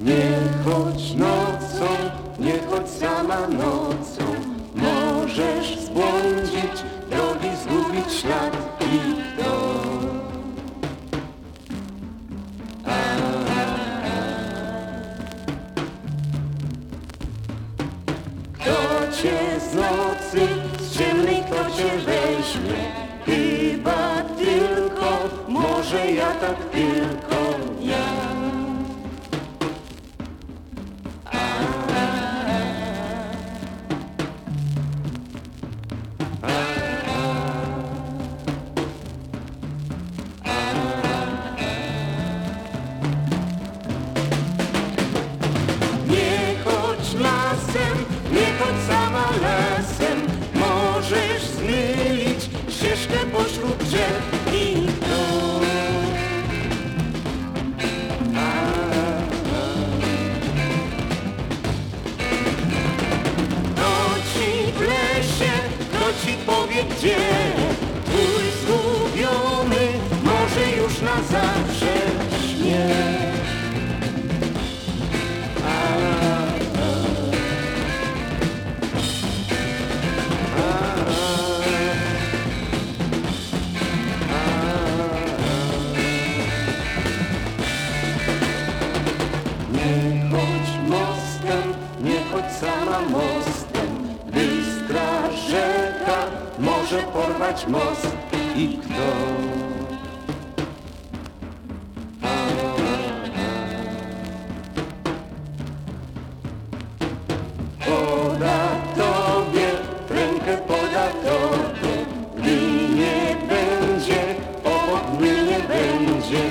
Nie chodź nocą, nie chodź sama nocą, możesz zbłądzić, drogi zgubić ślad i to. Kto cię z nocy, z ciemnej, kto cię weźmie? Chyba tylko, może ja tak tylko pośród drzew za mostem bystra rzeka może porwać most i kto? A. Poda tobie, rękę poda tobie, gdy nie będzie, obok mnie nie będzie.